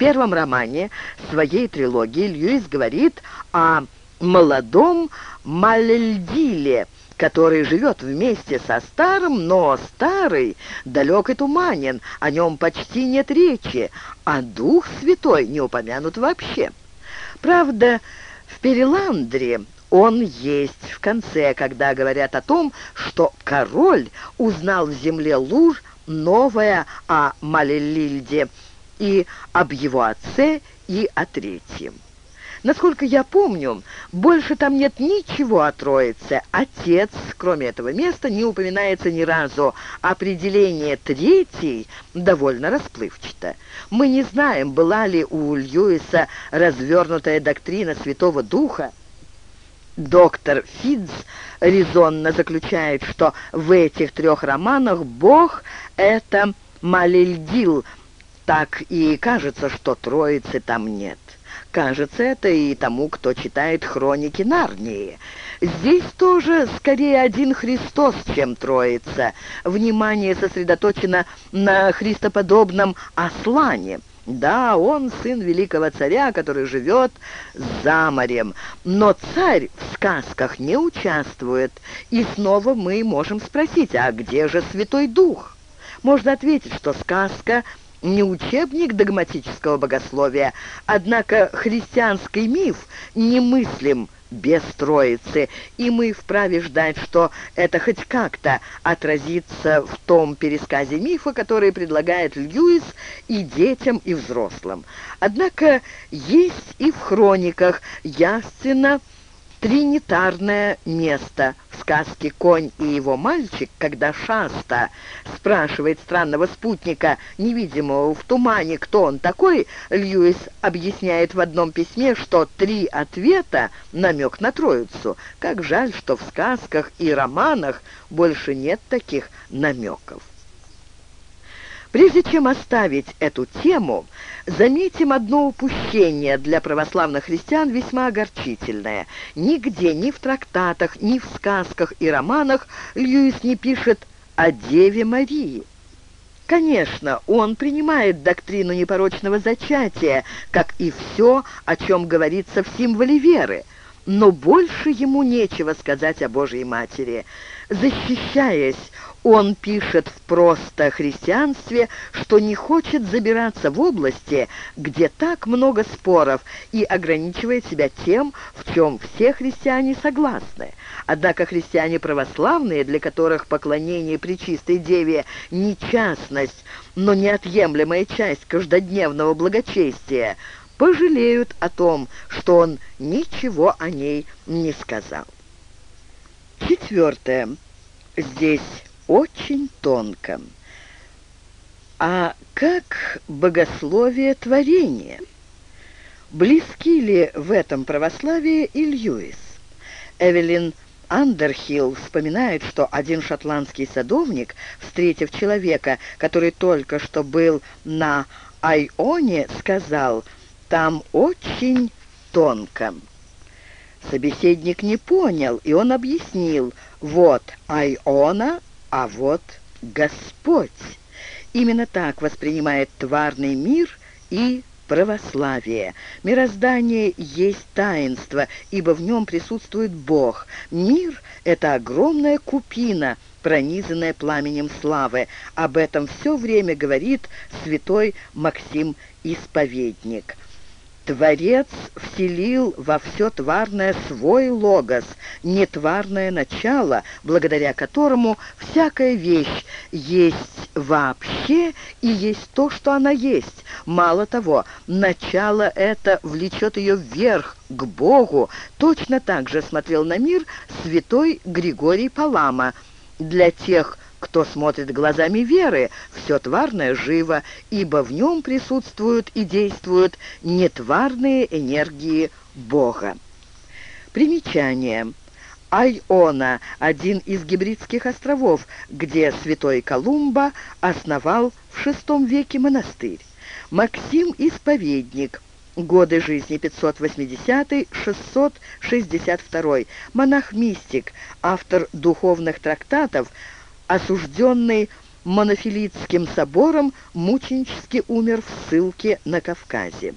первом романе своей трилогии Льюис говорит о молодом Малельдиле, который живет вместе со старым, но старый далек и туманен, о нем почти нет речи, а Дух Святой не упомянут вообще. Правда, в Переландре он есть в конце, когда говорят о том, что король узнал в земле луж новое о Малелильде и об его отце и о третьем. Насколько я помню, больше там нет ничего о Троице. Отец, кроме этого места, не упоминается ни разу. Определение третий довольно расплывчато. Мы не знаем, была ли у Льюиса развернутая доктрина Святого Духа. Доктор Фидз резонно заключает, что в этих трех романах Бог — это Малельдил, так и кажется, что Троицы там нет. Кажется, это и тому, кто читает хроники Нарнии. Здесь тоже скорее один Христос, чем Троица. Внимание сосредоточено на христоподобном ослане. Да, он сын великого царя, который живет за морем. Но царь в сказках не участвует. И снова мы можем спросить, а где же Святой Дух? Можно ответить, что сказка не учебник догматического богословия, однако христианский миф немыслим без Троицы, и мы вправе ждать, что это хоть как-то отразится в том пересказе мифа, который предлагает Льюис и детям, и взрослым. Однако есть и в хрониках явственно тринитарное место в сказке «Конь и его мальчик», когда Шаста спрашивает странного спутника, невидимого в тумане, кто он такой, Льюис объясняет в одном письме, что три ответа — намек на Троицу. Как жаль, что в сказках и романах больше нет таких намеков. Прежде чем оставить эту тему, заметим одно упущение для православных христиан весьма огорчительное. Нигде, ни в трактатах, ни в сказках и романах Льюис не пишет о Деве Марии. Конечно, он принимает доктрину непорочного зачатия, как и все, о чем говорится в символе веры, но больше ему нечего сказать о Божьей Матери. Защищаясь, он пишет в «Просто христианстве», что не хочет забираться в области, где так много споров, и ограничивает себя тем, в чем все христиане согласны. Однако христиане православные, для которых поклонение Пречистой Деве не частность, но неотъемлемая часть каждодневного благочестия, пожалеют о том, что он ничего о ней не сказал. Четвертое. Здесь очень тонко. А как богословие творения? Близки ли в этом православие и Льюис? Эвелин Андерхилл вспоминает, что один шотландский садовник, встретив человека, который только что был на Айоне, сказал «там очень тонко». Собеседник не понял, и он объяснил «вот Айона, а вот Господь. Именно так воспринимает тварный мир и православие. Мироздание есть таинство, ибо в нем присутствует Бог. Мир — это огромная купина, пронизанная пламенем славы. Об этом все время говорит святой Максим Исповедник. Творец вселил во все тварное свой логос, нетварное начало, благодаря которому всякая вещь есть вообще и есть то, что она есть. Мало того, начало это влечет ее вверх, к Богу. Точно так же смотрел на мир святой Григорий Палама. Для тех, кто смотрит глазами веры, все тварное живо, ибо в нем присутствуют и действуют нетварные энергии Бога. Примечание. Айона – один из гибридских островов, где святой Колумба основал в VI веке монастырь. Максим – исповедник – Годы жизни 580-662. Монах-мистик, автор духовных трактатов, осужденный Монофилитским собором мученически умер в ссылке на Кавказе.